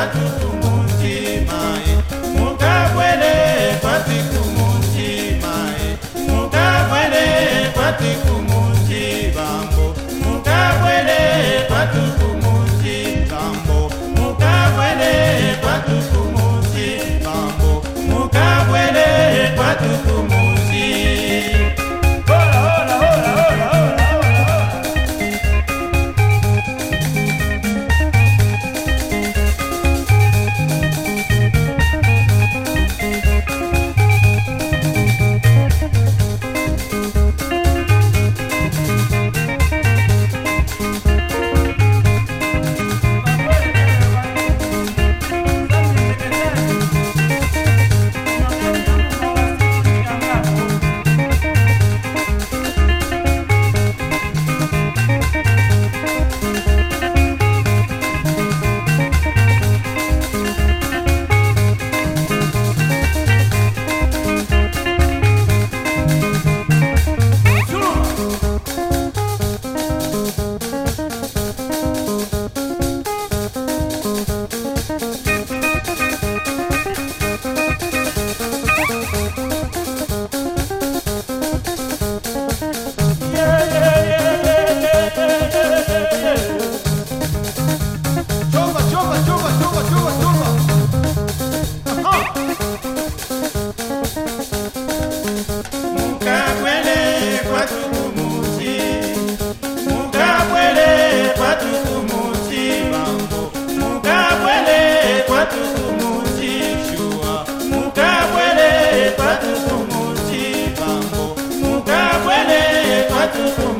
Santo kwatu kumuzi